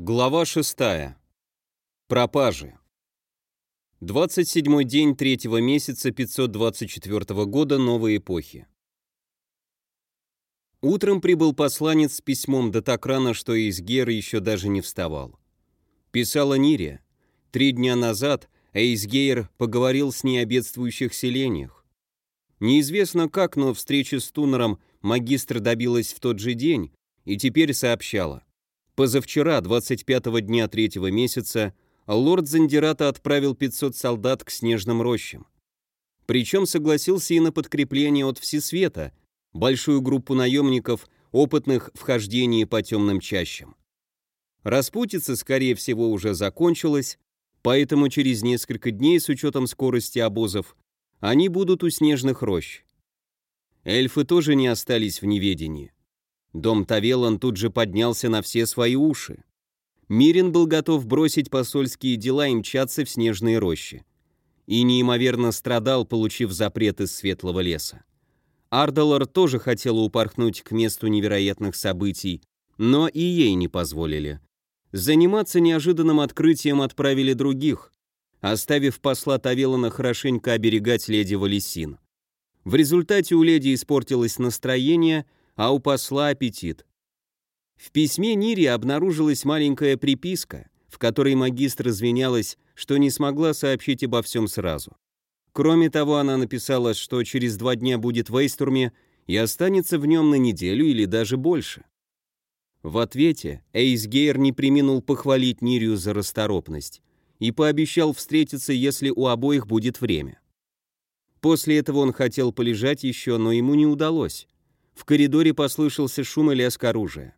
Глава 6. Пропажи. 27 день третьего месяца 524 года новой эпохи. Утром прибыл посланец с письмом до так рано, что из Геры еще даже не вставал. Писала Нирия. Три дня назад Эйсгейр поговорил с ней о бедствующих селениях. Неизвестно как, но встречи с Тунером магистр добилась в тот же день и теперь сообщала. Позавчера, 25-го дня третьего месяца, лорд Зандирата отправил 500 солдат к снежным рощам. Причем согласился и на подкрепление от Всесвета, большую группу наемников, опытных в хождении по темным чащам. Распутица, скорее всего, уже закончилась, поэтому через несколько дней, с учетом скорости обозов, они будут у снежных рощ. Эльфы тоже не остались в неведении. Дом Тавелан тут же поднялся на все свои уши. Мирин был готов бросить посольские дела и мчаться в снежные рощи. И неимоверно страдал, получив запрет из светлого леса. Ардалар тоже хотела упорхнуть к месту невероятных событий, но и ей не позволили. Заниматься неожиданным открытием отправили других, оставив посла Тавелана хорошенько оберегать леди Валесин. В результате у леди испортилось настроение – а у посла аппетит. В письме Нири обнаружилась маленькая приписка, в которой магистр извинялась, что не смогла сообщить обо всем сразу. Кроме того, она написала, что через два дня будет в Эйстурме и останется в нем на неделю или даже больше. В ответе Эйсгейр не приминул похвалить Нирию за расторопность и пообещал встретиться, если у обоих будет время. После этого он хотел полежать еще, но ему не удалось. В коридоре послышался шум и лязг оружия.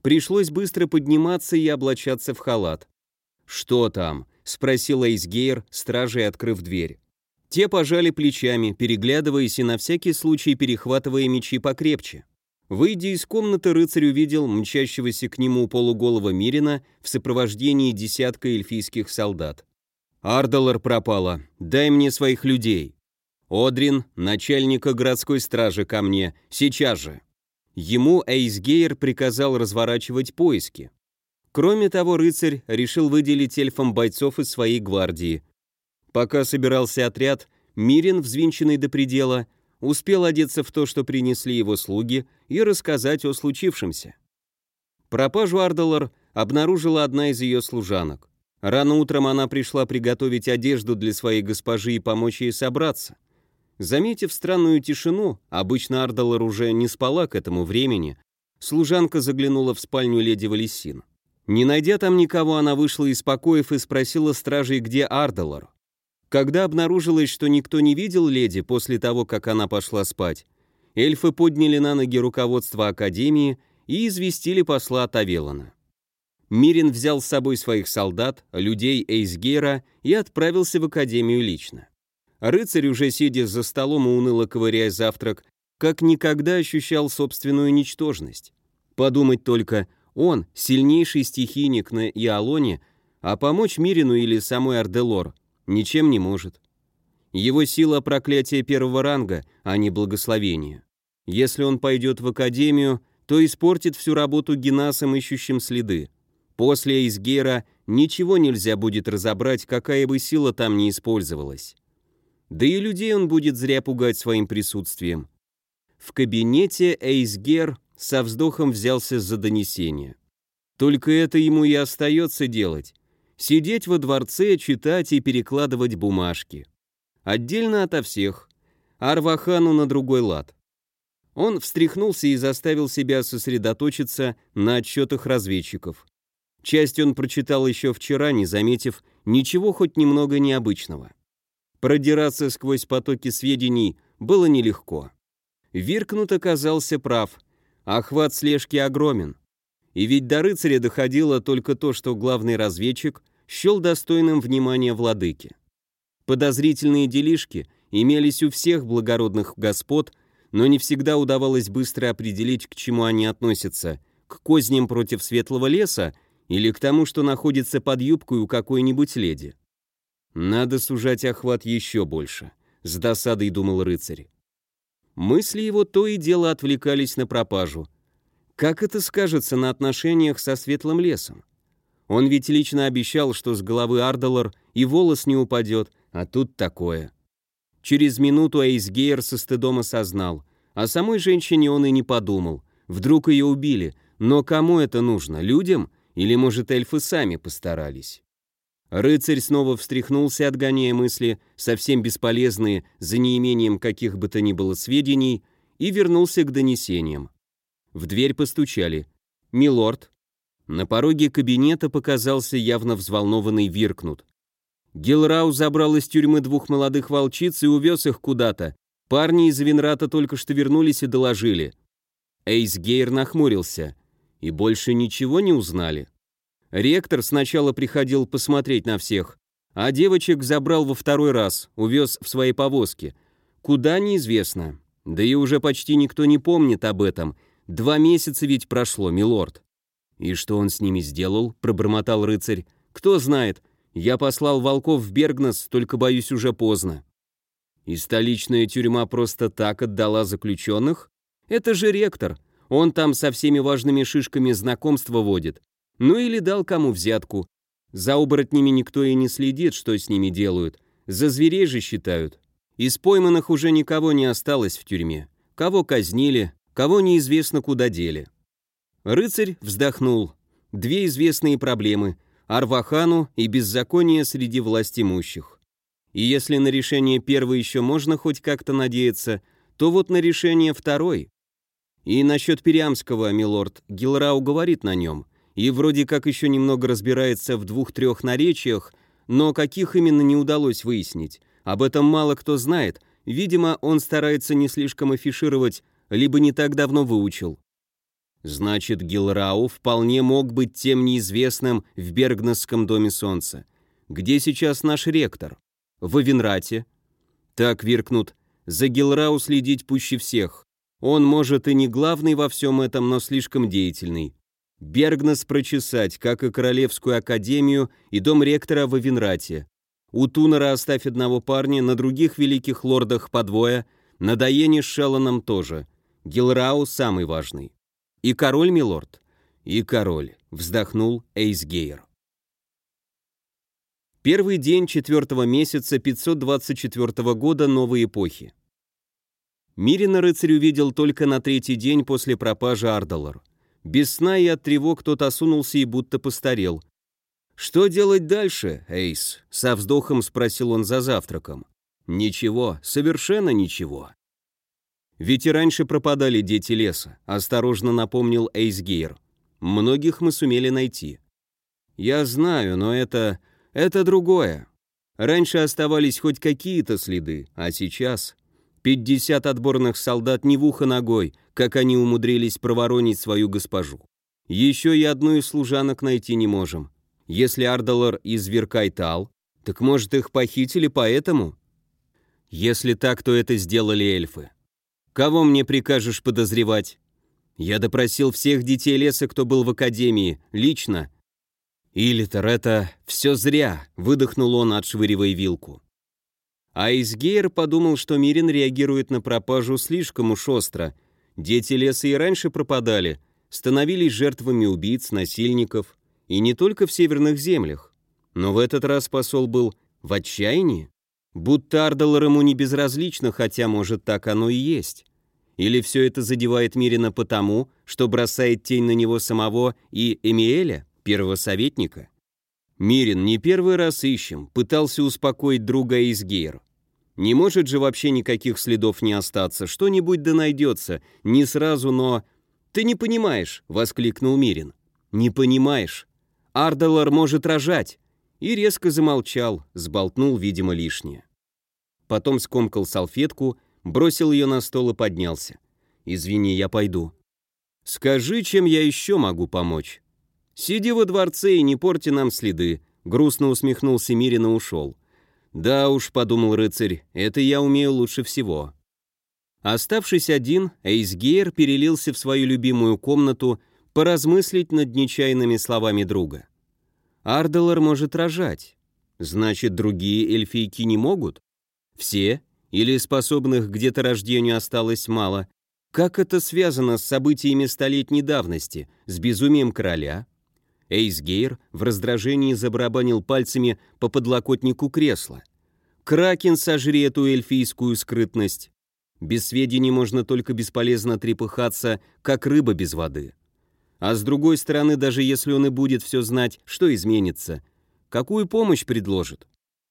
Пришлось быстро подниматься и облачаться в халат. «Что там?» — спросил Эйсгейр, стражей открыв дверь. Те пожали плечами, переглядываясь и на всякий случай перехватывая мечи покрепче. Выйдя из комнаты, рыцарь увидел мчащегося к нему полуголого Мирина в сопровождении десятка эльфийских солдат. «Ардалар пропала. Дай мне своих людей». «Одрин, начальника городской стражи ко мне, сейчас же». Ему Эйсгейр приказал разворачивать поиски. Кроме того, рыцарь решил выделить эльфам бойцов из своей гвардии. Пока собирался отряд, Мирин, взвинченный до предела, успел одеться в то, что принесли его слуги, и рассказать о случившемся. Пропажу Ардалар обнаружила одна из ее служанок. Рано утром она пришла приготовить одежду для своей госпожи и помочь ей собраться. Заметив странную тишину, обычно Ардалар уже не спала к этому времени, служанка заглянула в спальню леди Валесин. Не найдя там никого, она вышла из покоев и спросила стражей, где Ардалар. Когда обнаружилось, что никто не видел леди после того, как она пошла спать, эльфы подняли на ноги руководство Академии и известили посла Тавелана. Мирин взял с собой своих солдат, людей Эйсгера и отправился в Академию лично. Рыцарь, уже сидя за столом и уныло ковыряя завтрак, как никогда ощущал собственную ничтожность. Подумать только, он, сильнейший стихийник на Иолоне, а помочь Мирину или самой Арделор ничем не может. Его сила проклятия первого ранга, а не благословение. Если он пойдет в академию, то испортит всю работу генасам, ищущим следы. После Эйсгера ничего нельзя будет разобрать, какая бы сила там ни использовалась. Да и людей он будет зря пугать своим присутствием. В кабинете Эйсгер со вздохом взялся за донесение. Только это ему и остается делать. Сидеть во дворце, читать и перекладывать бумажки. Отдельно ото всех. Арвахану на другой лад. Он встряхнулся и заставил себя сосредоточиться на отчетах разведчиков. Часть он прочитал еще вчера, не заметив ничего хоть немного необычного. Продираться сквозь потоки сведений было нелегко. Виркнут оказался прав. Охват слежки огромен. И ведь до рыцаря доходило только то, что главный разведчик счел достойным внимания владыки. Подозрительные делишки имелись у всех благородных господ, но не всегда удавалось быстро определить, к чему они относятся, к козням против светлого леса или к тому, что находится под юбкой у какой-нибудь леди. Надо сужать охват еще больше, с досадой думал рыцарь. Мысли его то и дело отвлекались на пропажу. Как это скажется на отношениях со светлым лесом? Он ведь лично обещал, что с головы Ардалор и волос не упадет, а тут такое. Через минуту Эйсгейр со стыдом осознал. О самой женщине он и не подумал. Вдруг ее убили. Но кому это нужно? Людям? Или, может, эльфы сами постарались? Рыцарь снова встряхнулся, отгоняя мысли, совсем бесполезные, за неимением каких бы то ни было сведений, и вернулся к донесениям. В дверь постучали. «Милорд». На пороге кабинета показался явно взволнованный Виркнут. Гилрау забрал из тюрьмы двух молодых волчиц и увез их куда-то. Парни из Винрата только что вернулись и доложили. Эйс Гейр нахмурился. И больше ничего не узнали. Ректор сначала приходил посмотреть на всех, а девочек забрал во второй раз, увез в своей повозке. Куда неизвестно. Да и уже почти никто не помнит об этом. Два месяца ведь прошло, милорд. «И что он с ними сделал?» – пробормотал рыцарь. «Кто знает. Я послал волков в Бергнес, только, боюсь, уже поздно». «И столичная тюрьма просто так отдала заключенных? Это же ректор. Он там со всеми важными шишками знакомства водит. Ну или дал кому взятку. За оборотнями никто и не следит, что с ними делают. За зверей же считают. Из пойманных уже никого не осталось в тюрьме. Кого казнили, кого неизвестно куда дели. Рыцарь вздохнул. Две известные проблемы – Арвахану и беззаконие среди властимущих. И если на решение первой еще можно хоть как-то надеяться, то вот на решение второй. И насчет Периамского, милорд, Гилрау говорит на нем, и вроде как еще немного разбирается в двух-трех наречиях, но каких именно не удалось выяснить. Об этом мало кто знает, видимо, он старается не слишком афишировать, либо не так давно выучил. Значит, Гилрау вполне мог быть тем неизвестным в Бергнесском доме солнца. Где сейчас наш ректор? В Авенрате. Так, Виркнут, за Гилрау следить пуще всех. Он, может, и не главный во всем этом, но слишком деятельный. Бергнес прочесать, как и Королевскую академию и дом ректора в Авенрате. У Тунера оставь одного парня, на других великих лордах по двое, на Даене с Шелланом тоже. Гилрау самый важный. «И король, милорд?» «И король», — вздохнул Эйсгейр. Первый день четвертого месяца 524 года новой эпохи. Мирина рыцарь увидел только на третий день после пропажи Ардалар. Без сна и от тревог тот осунулся и будто постарел. «Что делать дальше, Эйс?» — со вздохом спросил он за завтраком. «Ничего, совершенно ничего. Ведь и раньше пропадали дети леса, осторожно напомнил Эйсгейр. Многих мы сумели найти. Я знаю, но это... это другое. Раньше оставались хоть какие-то следы, а сейчас... 50 отборных солдат не в ухо ногой, как они умудрились проворонить свою госпожу. Еще и одну из служанок найти не можем. Если Ардалор из Веркайтал, так может их похитили поэтому? Если так, то это сделали эльфы. Кого мне прикажешь подозревать? Я допросил всех детей леса, кто был в академии, лично. Илитер, это все зря, выдохнул он, отшвыривая вилку. А Изгейр подумал, что Мирин реагирует на пропажу слишком уж остро. Дети леса и раньше пропадали, становились жертвами убийц, насильников. И не только в северных землях. Но в этот раз посол был в отчаянии. Будто Ардалар ему не безразлично, хотя, может, так оно и есть. Или все это задевает Мирина потому, что бросает тень на него самого и Эмиэля, первого советника? Мирин, не первый раз ищем, пытался успокоить друга Изгейр. Не может же вообще никаких следов не остаться, что-нибудь да найдется, не сразу, но... «Ты не понимаешь», — воскликнул Мирин. «Не понимаешь. Ардалар может рожать и резко замолчал, сболтнул, видимо, лишнее. Потом скомкал салфетку, бросил ее на стол и поднялся. «Извини, я пойду». «Скажи, чем я еще могу помочь?» «Сиди во дворце и не порти нам следы», — грустно усмехнулся Мирин и ушел. «Да уж», — подумал рыцарь, — «это я умею лучше всего». Оставшись один, Эйсгейр перелился в свою любимую комнату поразмыслить над нечаянными словами друга. Арделар может рожать. Значит, другие эльфийки не могут? Все? Или способных к деторождению осталось мало? Как это связано с событиями столетней давности, с безумием короля? Эйсгейр в раздражении забарабанил пальцами по подлокотнику кресла. Кракен сожри эту эльфийскую скрытность. Без сведений можно только бесполезно трепыхаться, как рыба без воды. А с другой стороны, даже если он и будет все знать, что изменится? Какую помощь предложит?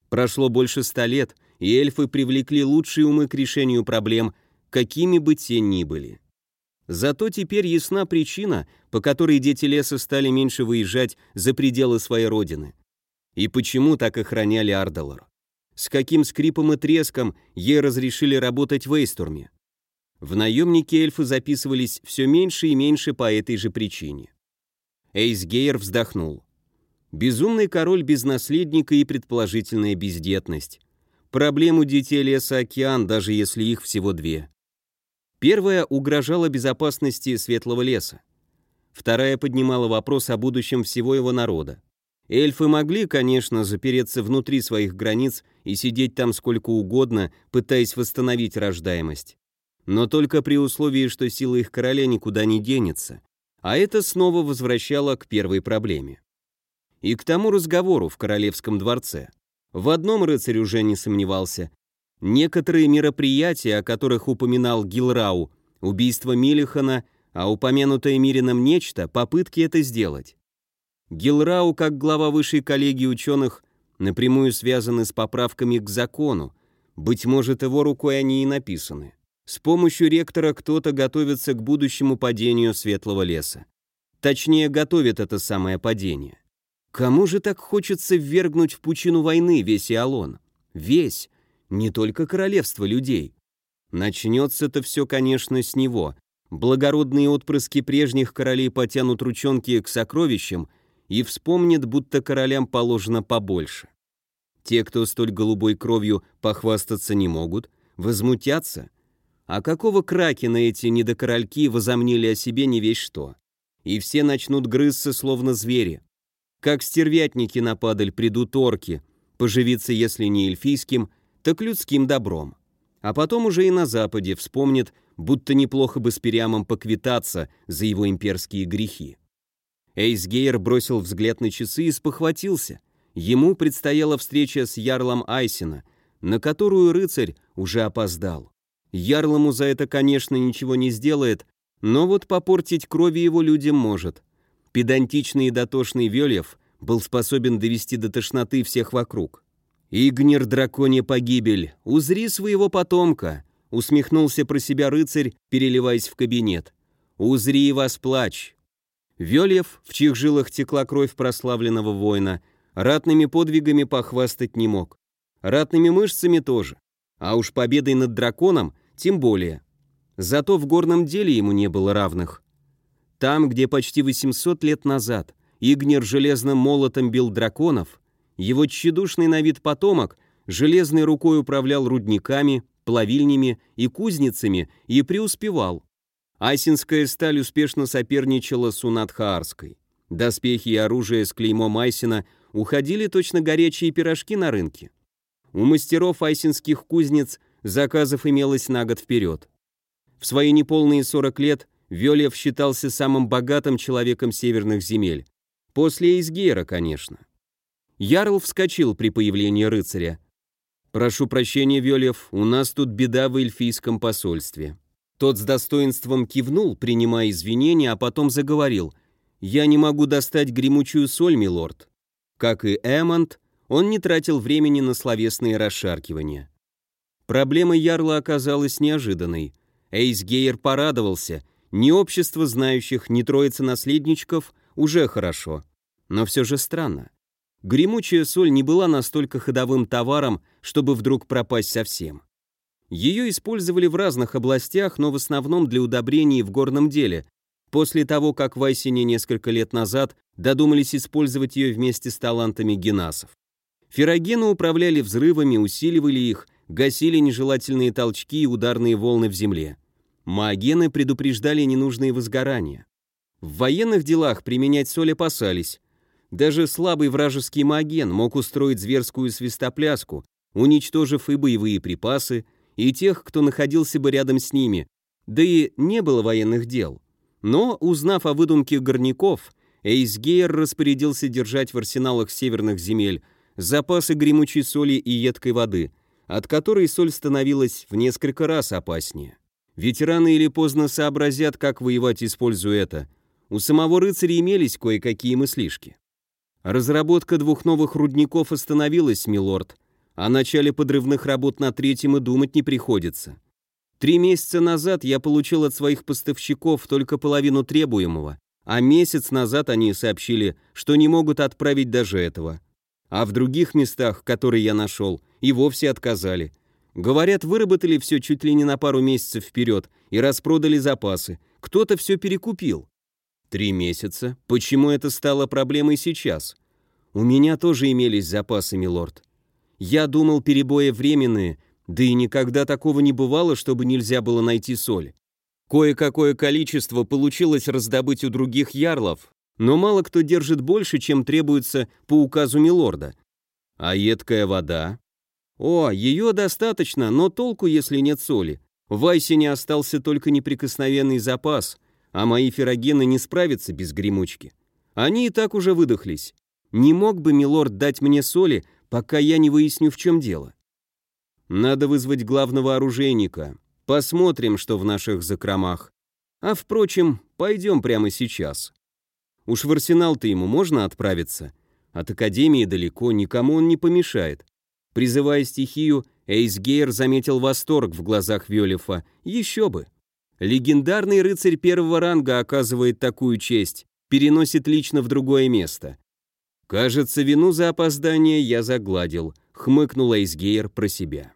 Прошло больше ста лет, и эльфы привлекли лучшие умы к решению проблем, какими бы те ни были. Зато теперь ясна причина, по которой дети леса стали меньше выезжать за пределы своей родины. И почему так охраняли Ардалор. С каким скрипом и треском ей разрешили работать в Эйстурме. В наемники эльфы записывались все меньше и меньше по этой же причине. Эйсгейр вздохнул. Безумный король без наследника и предположительная бездетность. Проблему детей леса океан, даже если их всего две. Первая угрожала безопасности Светлого леса. Вторая поднимала вопрос о будущем всего его народа. Эльфы могли, конечно, запереться внутри своих границ и сидеть там сколько угодно, пытаясь восстановить рождаемость но только при условии, что сила их короля никуда не денется, а это снова возвращало к первой проблеме. И к тому разговору в королевском дворце. В одном рыцарь уже не сомневался. Некоторые мероприятия, о которых упоминал Гилрау, убийство Милихана, а упомянутое Мирином нечто, попытки это сделать. Гилрау, как глава высшей коллегии ученых, напрямую связаны с поправками к закону, быть может, его рукой они и написаны. С помощью ректора кто-то готовится к будущему падению Светлого леса. Точнее, готовит это самое падение. Кому же так хочется ввергнуть в пучину войны весь Иолон? Весь, не только королевство людей. Начнется-то все, конечно, с него. Благородные отпрыски прежних королей потянут ручонки к сокровищам и вспомнят, будто королям положено побольше. Те, кто столь голубой кровью похвастаться не могут, возмутятся, а какого кракена эти недокорольки возомнили о себе не весь что? И все начнут грызться, словно звери. Как стервятники на падаль придут орки, поживиться, если не эльфийским, так людским добром. А потом уже и на Западе вспомнят, будто неплохо бы с Периамом поквитаться за его имперские грехи. Эйсгейр бросил взгляд на часы и спохватился. Ему предстояла встреча с Ярлом Айсена, на которую рыцарь уже опоздал. Ярлому за это, конечно, ничего не сделает, но вот попортить крови его людям может. Педантичный и дотошный Вельев был способен довести до тошноты всех вокруг. «Игнер, драконья погибель, узри своего потомка!» усмехнулся про себя рыцарь, переливаясь в кабинет. «Узри и восплачь!» Вельев, в чьих жилах текла кровь прославленного воина, ратными подвигами похвастать не мог. Ратными мышцами тоже. А уж победой над драконом тем более. Зато в горном деле ему не было равных. Там, где почти 800 лет назад Игнер железным молотом бил драконов, его тщедушный на вид потомок железной рукой управлял рудниками, плавильнями и кузницами и преуспевал. Айсинская сталь успешно соперничала с Унадхаарской. Доспехи и оружие с клеймом Айсина уходили точно горячие пирожки на рынке. У мастеров айсинских кузнец заказов имелось на год вперед. В свои неполные 40 лет Вёлев считался самым богатым человеком северных земель. После Эйсгейра, конечно. Ярл вскочил при появлении рыцаря. «Прошу прощения, Вёлев, у нас тут беда в эльфийском посольстве». Тот с достоинством кивнул, принимая извинения, а потом заговорил. «Я не могу достать гремучую соль, милорд». Как и Эммонд, он не тратил времени на словесные расшаркивания. Проблема Ярла оказалась неожиданной. Эйсгейр порадовался. Ни общество знающих, ни троица наследничков уже хорошо. Но все же странно. Гремучая соль не была настолько ходовым товаром, чтобы вдруг пропасть совсем. Ее использовали в разных областях, но в основном для удобрений в горном деле, после того, как в Айсине несколько лет назад додумались использовать ее вместе с талантами генасов. Ферогены управляли взрывами, усиливали их, гасили нежелательные толчки и ударные волны в земле. Маогены предупреждали ненужные возгорания. В военных делах применять соль опасались. Даже слабый вражеский маоген мог устроить зверскую свистопляску, уничтожив и боевые припасы, и тех, кто находился бы рядом с ними, да и не было военных дел. Но, узнав о выдумке горняков, Эйсгейр распорядился держать в арсеналах северных земель запасы гремучей соли и едкой воды, от которой соль становилась в несколько раз опаснее. Ведь рано или поздно сообразят, как воевать, используя это. У самого рыцаря имелись кое-какие мыслишки. Разработка двух новых рудников остановилась, милорд. О начале подрывных работ на третьем и думать не приходится. Три месяца назад я получил от своих поставщиков только половину требуемого, а месяц назад они сообщили, что не могут отправить даже этого. А в других местах, которые я нашел, и вовсе отказали. Говорят, выработали все чуть ли не на пару месяцев вперед и распродали запасы. Кто-то все перекупил. Три месяца. Почему это стало проблемой сейчас? У меня тоже имелись запасы, милорд. Я думал, перебои временные, да и никогда такого не бывало, чтобы нельзя было найти соль. Кое-какое количество получилось раздобыть у других ярлов, но мало кто держит больше, чем требуется по указу милорда. А едкая вода? О, ее достаточно, но толку, если нет соли. В Айсене остался только неприкосновенный запас, а мои ферогены не справятся без гремучки. Они и так уже выдохлись. Не мог бы милорд дать мне соли, пока я не выясню, в чем дело. Надо вызвать главного оружейника. Посмотрим, что в наших закромах. А впрочем, пойдем прямо сейчас. Уж в арсенал-то ему можно отправиться. От Академии далеко, никому он не помешает. Призывая стихию, Эйсгейр заметил восторг в глазах Вёлефа. Еще бы. Легендарный рыцарь первого ранга оказывает такую честь, переносит лично в другое место. Кажется, вину за опоздание я загладил, хмыкнул Эйсгейр про себя.